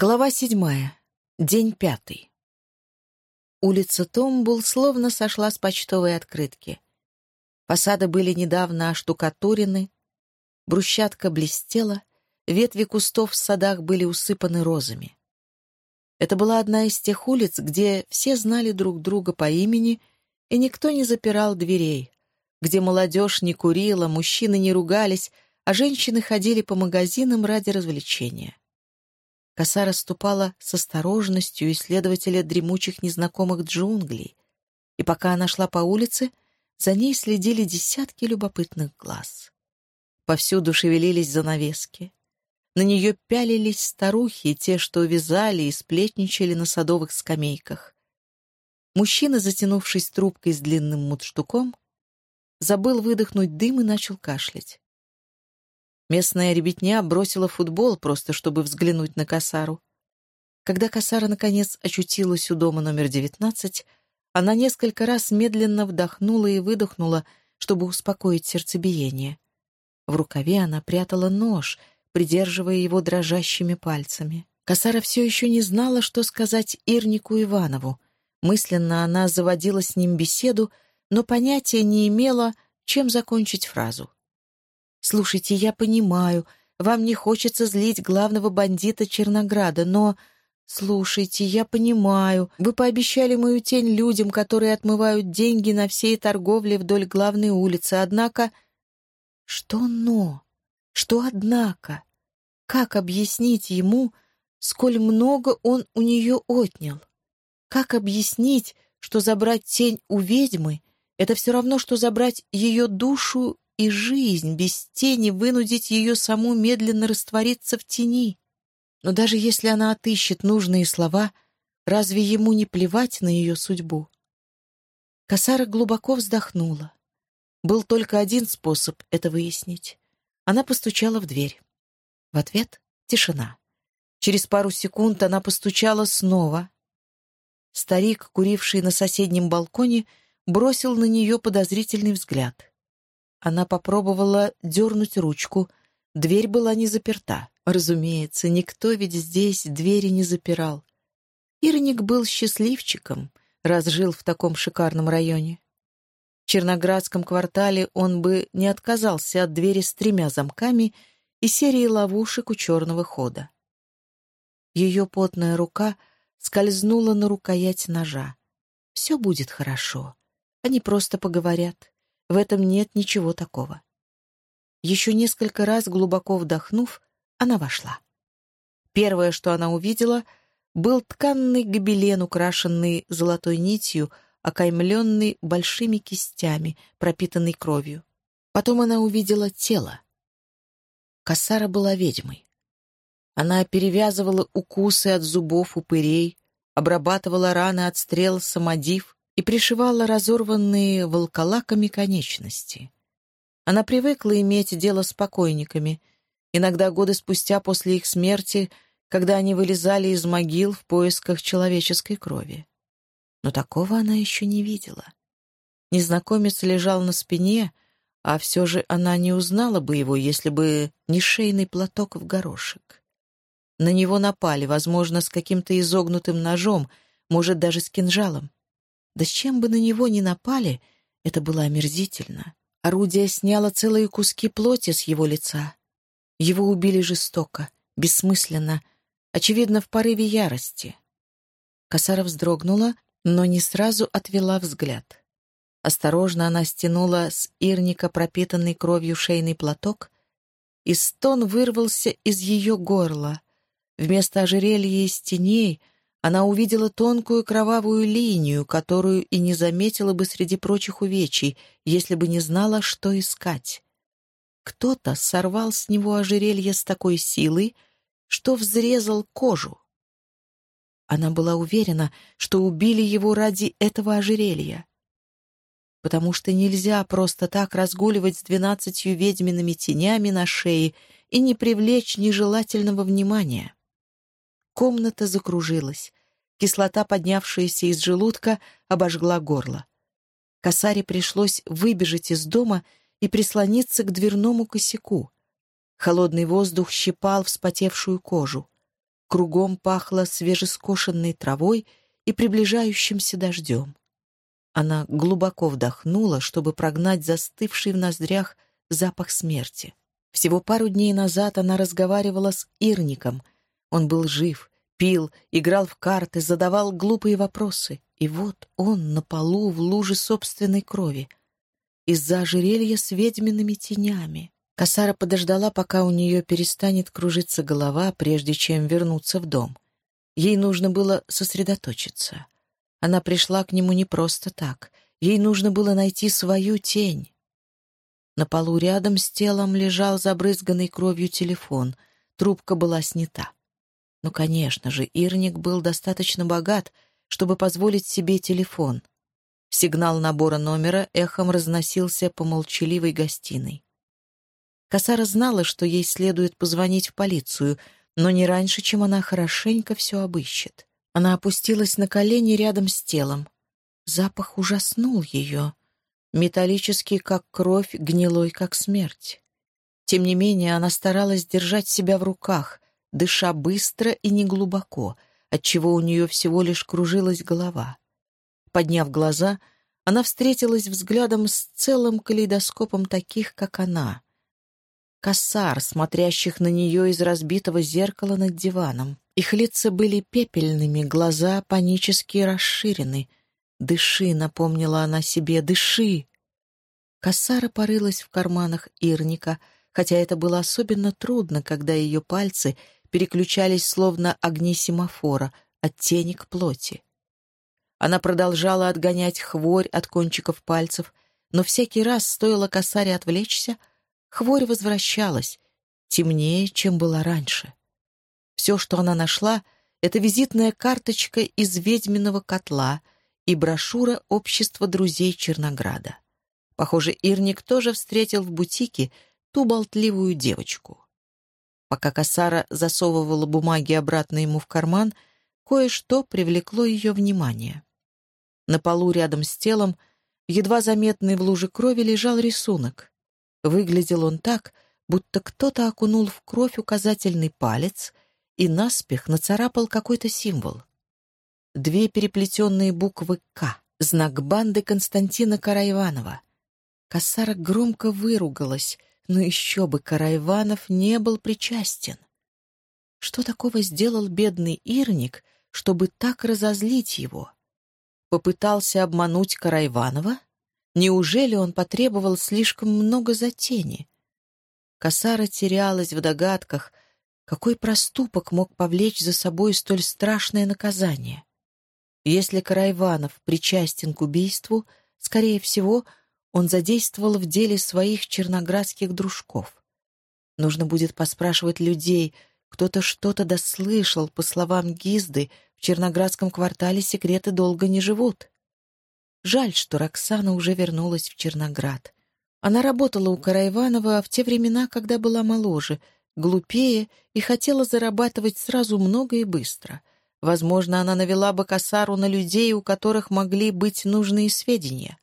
Глава седьмая. День пятый. Улица Томбул словно сошла с почтовой открытки. Фасады были недавно оштукатурены, брусчатка блестела, ветви кустов в садах были усыпаны розами. Это была одна из тех улиц, где все знали друг друга по имени, и никто не запирал дверей, где молодежь не курила, мужчины не ругались, а женщины ходили по магазинам ради развлечения. Коса расступала с осторожностью исследователя дремучих незнакомых джунглей, и пока она шла по улице, за ней следили десятки любопытных глаз. Повсюду шевелились занавески. На нее пялились старухи, те, что вязали и сплетничали на садовых скамейках. Мужчина, затянувшись трубкой с длинным мудштуком, забыл выдохнуть дым и начал кашлять. Местная ребятня бросила футбол просто, чтобы взглянуть на Касару. Когда Касара, наконец, очутилась у дома номер 19, она несколько раз медленно вдохнула и выдохнула, чтобы успокоить сердцебиение. В рукаве она прятала нож, придерживая его дрожащими пальцами. Касара все еще не знала, что сказать Ирнику Иванову. Мысленно она заводила с ним беседу, но понятия не имела, чем закончить фразу. «Слушайте, я понимаю, вам не хочется злить главного бандита Чернограда, но...» «Слушайте, я понимаю, вы пообещали мою тень людям, которые отмывают деньги на всей торговле вдоль главной улицы, однако...» «Что «но»? Что «однако»? Как объяснить ему, сколь много он у нее отнял? Как объяснить, что забрать тень у ведьмы — это все равно, что забрать ее душу и жизнь без тени вынудить ее саму медленно раствориться в тени. Но даже если она отыщет нужные слова, разве ему не плевать на ее судьбу? Косара глубоко вздохнула. Был только один способ это выяснить. Она постучала в дверь. В ответ — тишина. Через пару секунд она постучала снова. Старик, куривший на соседнем балконе, бросил на нее подозрительный взгляд. Она попробовала дернуть ручку. Дверь была не заперта. Разумеется, никто ведь здесь двери не запирал. Ирник был счастливчиком, раз жил в таком шикарном районе. В Черноградском квартале он бы не отказался от двери с тремя замками и серией ловушек у черного хода. Ее потная рука скользнула на рукоять ножа. «Все будет хорошо. Они просто поговорят. В этом нет ничего такого. Еще несколько раз глубоко вдохнув, она вошла. Первое, что она увидела, был тканный гобелен, украшенный золотой нитью, окаймленный большими кистями, пропитанный кровью. Потом она увидела тело. Кассара была ведьмой. Она перевязывала укусы от зубов упырей, обрабатывала раны от стрел самодив, и пришивала разорванные волколаками конечности. Она привыкла иметь дело с покойниками, иногда годы спустя после их смерти, когда они вылезали из могил в поисках человеческой крови. Но такого она еще не видела. Незнакомец лежал на спине, а все же она не узнала бы его, если бы не шейный платок в горошек. На него напали, возможно, с каким-то изогнутым ножом, может, даже с кинжалом. Да с чем бы на него ни напали, это было омерзительно. Орудие сняло целые куски плоти с его лица. Его убили жестоко, бессмысленно, очевидно, в порыве ярости. Косара вздрогнула, но не сразу отвела взгляд. Осторожно она стянула с ирника пропитанный кровью шейный платок, и стон вырвался из ее горла. Вместо ожерелья из теней — она увидела тонкую кровавую линию, которую и не заметила бы среди прочих увечий, если бы не знала, что искать. Кто-то сорвал с него ожерелье с такой силой, что взрезал кожу. Она была уверена, что убили его ради этого ожерелья. Потому что нельзя просто так разгуливать с двенадцатью ведьмиными тенями на шее и не привлечь нежелательного внимания. Комната закружилась. Кислота, поднявшаяся из желудка, обожгла горло. Косаре пришлось выбежать из дома и прислониться к дверному косяку. Холодный воздух щипал вспотевшую кожу. Кругом пахло свежескошенной травой и приближающимся дождем. Она глубоко вдохнула, чтобы прогнать застывший в ноздрях запах смерти. Всего пару дней назад она разговаривала с Ирником. Он был жив, пил, играл в карты, задавал глупые вопросы. И вот он на полу в луже собственной крови. Из-за ожерелья с ведьмиными тенями. Касара подождала, пока у нее перестанет кружиться голова, прежде чем вернуться в дом. Ей нужно было сосредоточиться. Она пришла к нему не просто так. Ей нужно было найти свою тень. На полу рядом с телом лежал забрызганный кровью телефон. Трубка была снята. Ну, конечно же, Ирник был достаточно богат, чтобы позволить себе телефон. Сигнал набора номера эхом разносился по молчаливой гостиной. Косара знала, что ей следует позвонить в полицию, но не раньше, чем она хорошенько все обыщет. Она опустилась на колени рядом с телом. Запах ужаснул ее металлический, как кровь, гнилой, как смерть. Тем не менее, она старалась держать себя в руках, дыша быстро и неглубоко, отчего у нее всего лишь кружилась голова. Подняв глаза, она встретилась взглядом с целым калейдоскопом таких, как она. Косар, смотрящих на нее из разбитого зеркала над диваном. Их лица были пепельными, глаза панически расширены — «Дыши», — напомнила она себе, — «дыши». Кассара порылась в карманах Ирника, хотя это было особенно трудно, когда ее пальцы переключались словно огни семафора от тени к плоти. Она продолжала отгонять хворь от кончиков пальцев, но всякий раз, стоило косаре отвлечься, хворь возвращалась, темнее, чем была раньше. Все, что она нашла, — это визитная карточка из ведьминого котла — и брошюра «Общество друзей Чернограда». Похоже, Ирник тоже встретил в бутике ту болтливую девочку. Пока Касара засовывала бумаги обратно ему в карман, кое-что привлекло ее внимание. На полу рядом с телом, едва заметный в луже крови, лежал рисунок. Выглядел он так, будто кто-то окунул в кровь указательный палец и наспех нацарапал какой-то символ две переплетенные буквы «К», знак банды Константина Караиванова. Косара громко выругалась, но еще бы Караиванов не был причастен. Что такого сделал бедный Ирник, чтобы так разозлить его? Попытался обмануть Караиванова? Неужели он потребовал слишком много за тени? Косара терялась в догадках, какой проступок мог повлечь за собой столь страшное наказание. Если Карайванов причастен к убийству, скорее всего, он задействовал в деле своих черноградских дружков. Нужно будет поспрашивать людей, кто-то что-то дослышал, по словам Гизды, в черноградском квартале секреты долго не живут. Жаль, что Роксана уже вернулась в Черноград. Она работала у Карайванова в те времена, когда была моложе, глупее и хотела зарабатывать сразу много и быстро — Возможно, она навела бы косару на людей, у которых могли быть нужные сведения.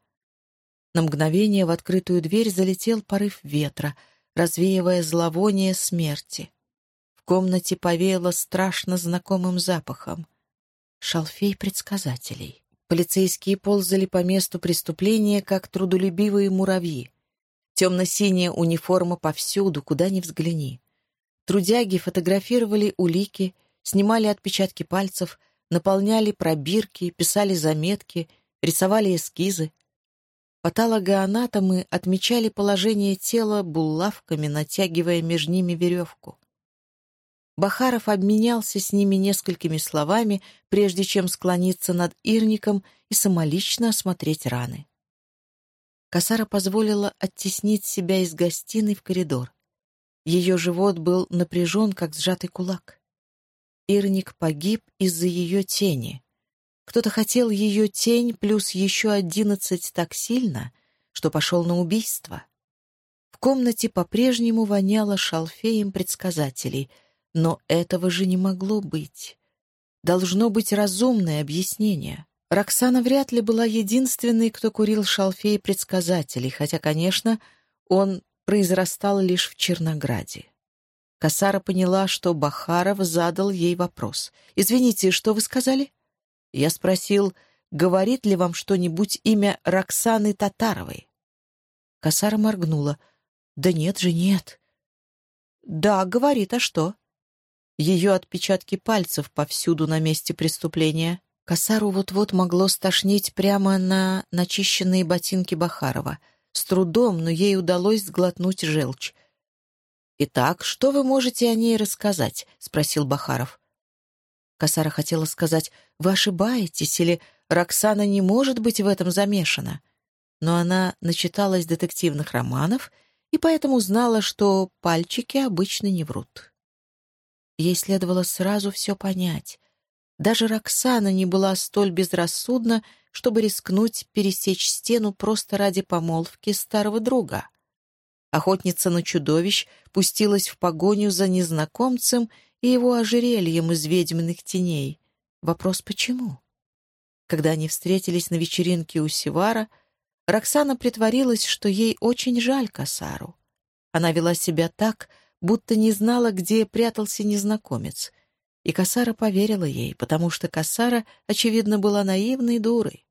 На мгновение в открытую дверь залетел порыв ветра, развеивая зловоние смерти. В комнате повеяло страшно знакомым запахом. Шалфей предсказателей. Полицейские ползали по месту преступления, как трудолюбивые муравьи. Темно-синяя униформа повсюду, куда ни взгляни. Трудяги фотографировали улики, снимали отпечатки пальцев, наполняли пробирки, писали заметки, рисовали эскизы. Патологоанатомы отмечали положение тела булавками, натягивая между ними веревку. Бахаров обменялся с ними несколькими словами, прежде чем склониться над Ирником и самолично осмотреть раны. Косара позволила оттеснить себя из гостиной в коридор. Ее живот был напряжен, как сжатый кулак. Ирник погиб из-за ее тени. Кто-то хотел ее тень плюс еще одиннадцать так сильно, что пошел на убийство. В комнате по-прежнему воняло шалфеем предсказателей, но этого же не могло быть. Должно быть разумное объяснение. Роксана вряд ли была единственной, кто курил шалфей предсказателей, хотя, конечно, он произрастал лишь в Чернограде. Касара поняла, что Бахаров задал ей вопрос. «Извините, что вы сказали?» Я спросил, говорит ли вам что-нибудь имя Роксаны Татаровой. Касара моргнула. «Да нет же, нет». «Да, говорит, а что?» Ее отпечатки пальцев повсюду на месте преступления. Косару вот-вот могло стошнить прямо на начищенные ботинки Бахарова. С трудом, но ей удалось сглотнуть желчь. «Итак, что вы можете о ней рассказать?» — спросил Бахаров. Косара хотела сказать «Вы ошибаетесь» или «Роксана не может быть в этом замешана». Но она начиталась детективных романов и поэтому знала, что пальчики обычно не врут. Ей следовало сразу все понять. Даже Роксана не была столь безрассудна, чтобы рискнуть пересечь стену просто ради помолвки старого друга. Охотница на чудовищ пустилась в погоню за незнакомцем и его ожерельем из ведьминых теней. Вопрос «почему?». Когда они встретились на вечеринке у Сивара, Роксана притворилась, что ей очень жаль Касару. Она вела себя так, будто не знала, где прятался незнакомец. И Касара поверила ей, потому что Касара, очевидно, была наивной дурой.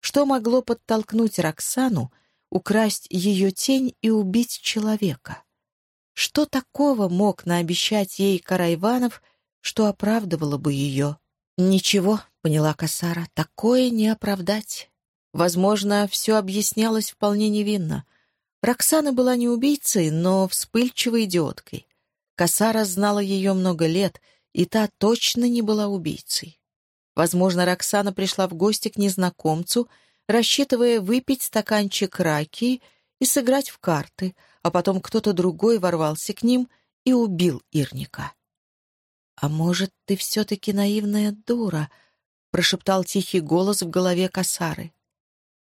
Что могло подтолкнуть Роксану украсть ее тень и убить человека? Что такого мог наобещать ей Карайванов, что оправдывало бы ее? «Ничего», — поняла Касара, — «такое не оправдать». Возможно, все объяснялось вполне невинно — Роксана была не убийцей, но вспыльчивой идиоткой. Касара знала ее много лет, и та точно не была убийцей. Возможно, Роксана пришла в гости к незнакомцу, рассчитывая выпить стаканчик раки и сыграть в карты, а потом кто-то другой ворвался к ним и убил Ирника. «А может, ты все-таки наивная дура?» — прошептал тихий голос в голове Касары.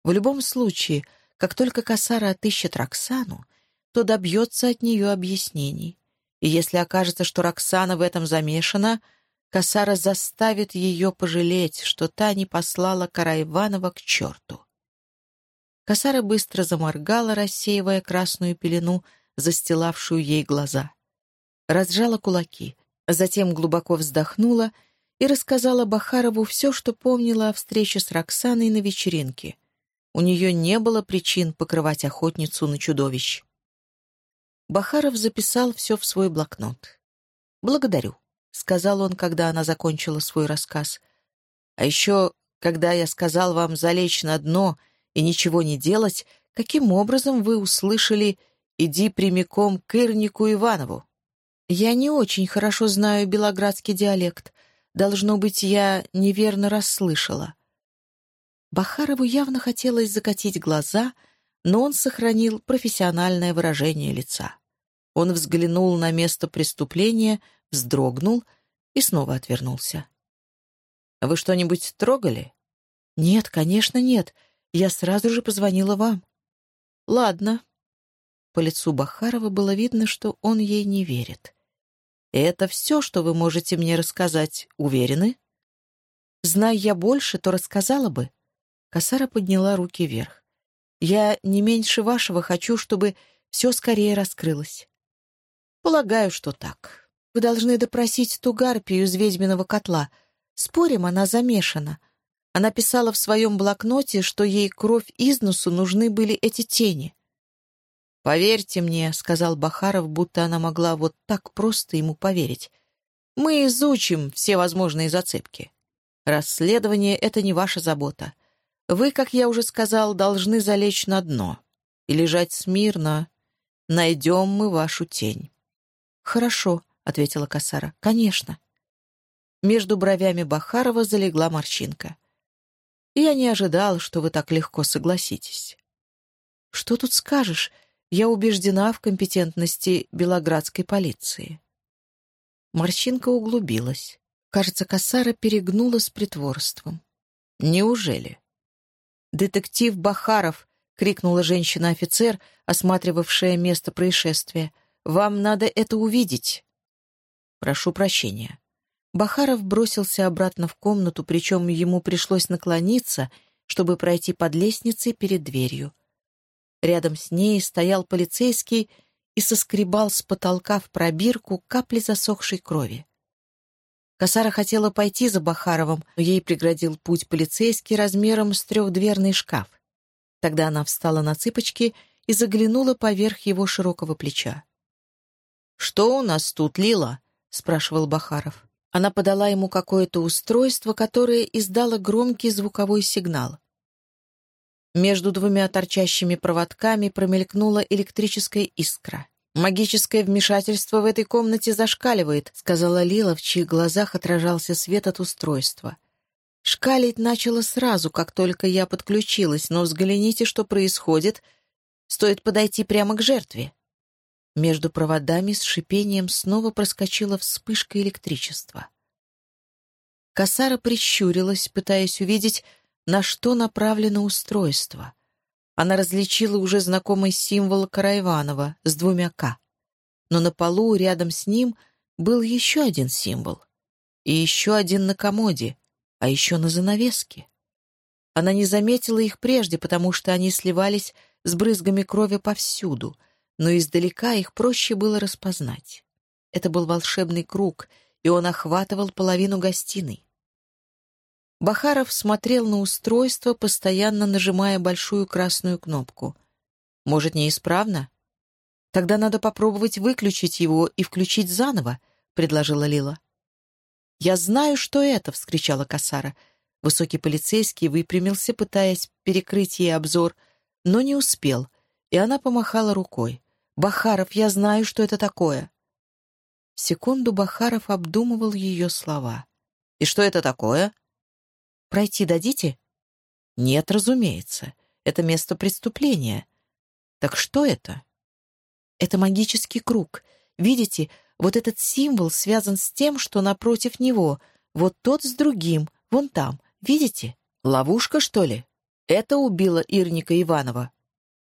В любом случае, как только Касара отыщет Роксану, то добьется от нее объяснений. И если окажется, что Роксана в этом замешана, Касара заставит ее пожалеть, что та не послала Караиванова к черту. Касара быстро заморгала, рассеивая красную пелену, застилавшую ей глаза. Разжала кулаки, затем глубоко вздохнула и рассказала Бахарову все, что помнила о встрече с Роксаной на вечеринке — у нее не было причин покрывать охотницу на чудовищ. Бахаров записал все в свой блокнот. «Благодарю», — сказал он, когда она закончила свой рассказ. «А еще, когда я сказал вам залечь на дно и ничего не делать, каким образом вы услышали «иди прямиком к Ирнику Иванову»?» «Я не очень хорошо знаю белоградский диалект. Должно быть, я неверно расслышала. Бахарову явно хотелось закатить глаза, но он сохранил профессиональное выражение лица. Он взглянул на место преступления, вздрогнул и снова отвернулся. «Вы что-нибудь трогали?» «Нет, конечно, нет. Я сразу же позвонила вам». «Ладно». По лицу Бахарова было видно, что он ей не верит. «Это все, что вы можете мне рассказать, уверены?» «Зная я больше, то рассказала бы. Косара подняла руки вверх. «Я не меньше вашего хочу, чтобы все скорее раскрылось». «Полагаю, что так. Вы должны допросить ту гарпию из ведьминого котла. Спорим, она замешана. Она писала в своем блокноте, что ей кровь из носу нужны были эти тени». «Поверьте мне», — сказал Бахаров, будто она могла вот так просто ему поверить. «Мы изучим все возможные зацепки. Расследование — это не ваша забота. Вы, как я уже сказал, должны залечь на дно и лежать смирно. Найдем мы вашу тень». «Хорошо», — ответила Касара. «Конечно». Между бровями Бахарова залегла морщинка. «Я не ожидал, что вы так легко согласитесь». «Что тут скажешь? Я убеждена в компетентности белоградской полиции». Морщинка углубилась. Кажется, Касара перегнула с притворством. «Неужели?» «Детектив Бахаров!» — крикнула женщина-офицер, осматривавшая место происшествия. «Вам надо это увидеть!» «Прошу прощения». Бахаров бросился обратно в комнату, причем ему пришлось наклониться, чтобы пройти под лестницей перед дверью. Рядом с ней стоял полицейский и соскребал с потолка в пробирку капли засохшей крови. Косара хотела пойти за Бахаровым, но ей преградил путь полицейский размером с трехдверный шкаф. Тогда она встала на цыпочки и заглянула поверх его широкого плеча. «Что у нас тут, Лила?» — спрашивал Бахаров. Она подала ему какое-то устройство, которое издало громкий звуковой сигнал. Между двумя торчащими проводками промелькнула электрическая искра. «Магическое вмешательство в этой комнате зашкаливает», — сказала Лила, в чьих глазах отражался свет от устройства. Шкалить начало сразу, как только я подключилась, но взгляните, что происходит. Стоит подойти прямо к жертве. Между проводами с шипением снова проскочила вспышка электричества. Косара прищурилась, пытаясь увидеть, на что направлено устройство. Она различила уже знакомый символ Караиванова с двумя «К». Но на полу рядом с ним был еще один символ. И еще один на комоде, а еще на занавеске. Она не заметила их прежде, потому что они сливались с брызгами крови повсюду, но издалека их проще было распознать. Это был волшебный круг, и он охватывал половину гостиной. Бахаров смотрел на устройство, постоянно нажимая большую красную кнопку. «Может, неисправно?» «Тогда надо попробовать выключить его и включить заново», — предложила Лила. «Я знаю, что это!» — вскричала Касара. Высокий полицейский выпрямился, пытаясь перекрыть ей обзор, но не успел, и она помахала рукой. «Бахаров, я знаю, что это такое!» Секунду Бахаров обдумывал ее слова. «И что это такое?» Пройти дадите?» «Нет, разумеется. Это место преступления. Так что это?» «Это магический круг. Видите, вот этот символ связан с тем, что напротив него. Вот тот с другим. Вон там. Видите? Ловушка, что ли? Это убило Ирника Иванова?»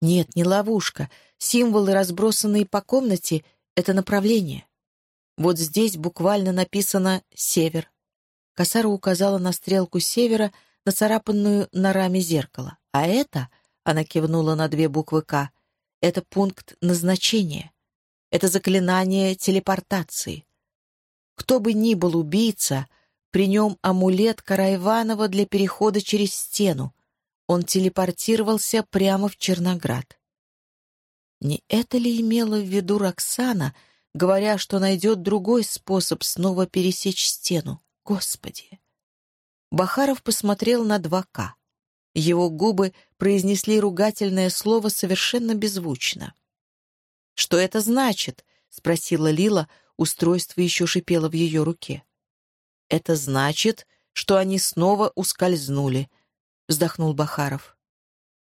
«Нет, не ловушка. Символы, разбросанные по комнате, — это направление. Вот здесь буквально написано «Север», Косара указала на стрелку севера, нацарапанную на раме зеркала. А это, она кивнула на две буквы «К», это пункт назначения. Это заклинание телепортации. Кто бы ни был убийца, при нем амулет Караиванова для перехода через стену. Он телепортировался прямо в Черноград. Не это ли имела в виду Роксана, говоря, что найдет другой способ снова пересечь стену? Господи! Бахаров посмотрел на 2К. Его губы произнесли ругательное слово совершенно беззвучно. «Что это значит?» — спросила Лила, устройство еще шипело в ее руке. «Это значит, что они снова ускользнули», — вздохнул Бахаров.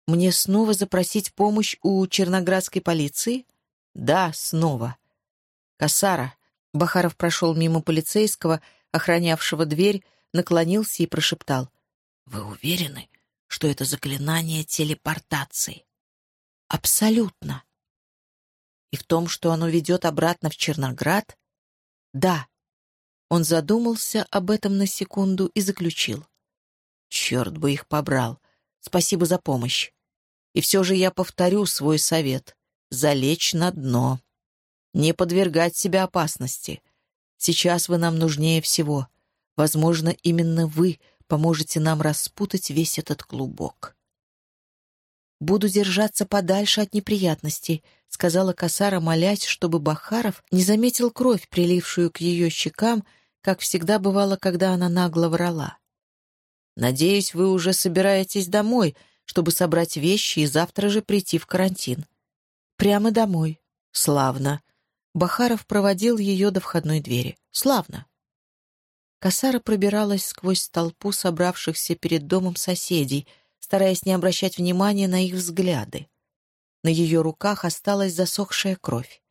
«Мне снова запросить помощь у черноградской полиции?» «Да, снова». «Косара». Бахаров прошел мимо полицейского, — охранявшего дверь, наклонился и прошептал. «Вы уверены, что это заклинание телепортации?» «Абсолютно». «И в том, что оно ведет обратно в Черноград?» «Да». Он задумался об этом на секунду и заключил. «Черт бы их побрал! Спасибо за помощь. И все же я повторю свой совет — залечь на дно. Не подвергать себя опасности. Сейчас вы нам нужнее всего. Возможно, именно вы поможете нам распутать весь этот клубок. «Буду держаться подальше от неприятностей», — сказала Касара, молясь, чтобы Бахаров не заметил кровь, прилившую к ее щекам, как всегда бывало, когда она нагло врала. «Надеюсь, вы уже собираетесь домой, чтобы собрать вещи и завтра же прийти в карантин». «Прямо домой». «Славно. Бахаров проводил ее до входной двери. «Славно!» Косара пробиралась сквозь толпу собравшихся перед домом соседей, стараясь не обращать внимания на их взгляды. На ее руках осталась засохшая кровь.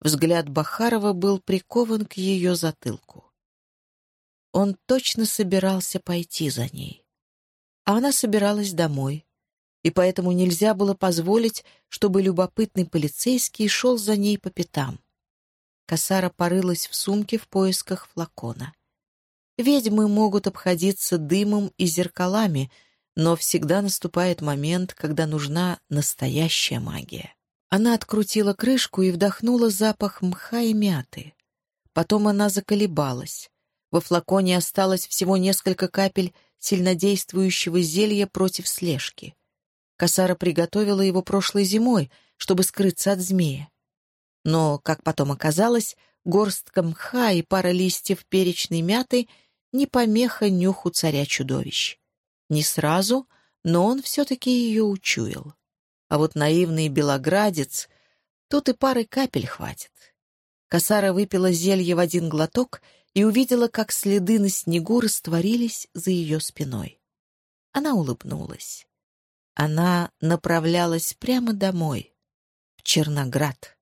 Взгляд Бахарова был прикован к ее затылку. Он точно собирался пойти за ней. А она собиралась домой, и поэтому нельзя было позволить, чтобы любопытный полицейский шел за ней по пятам. Косара порылась в сумке в поисках флакона. Ведьмы могут обходиться дымом и зеркалами, но всегда наступает момент, когда нужна настоящая магия. Она открутила крышку и вдохнула запах мха и мяты. Потом она заколебалась. Во флаконе осталось всего несколько капель сильнодействующего зелья против слежки. Косара приготовила его прошлой зимой, чтобы скрыться от змея. Но, как потом оказалось, горстка мха и пара листьев перечной мяты не помеха нюху царя-чудовищ. Не сразу, но он все-таки ее учуял. А вот наивный белоградец, тут и пары капель хватит. Косара выпила зелье в один глоток и увидела, как следы на снегу растворились за ее спиной. Она улыбнулась. Она направлялась прямо домой, в Черноград.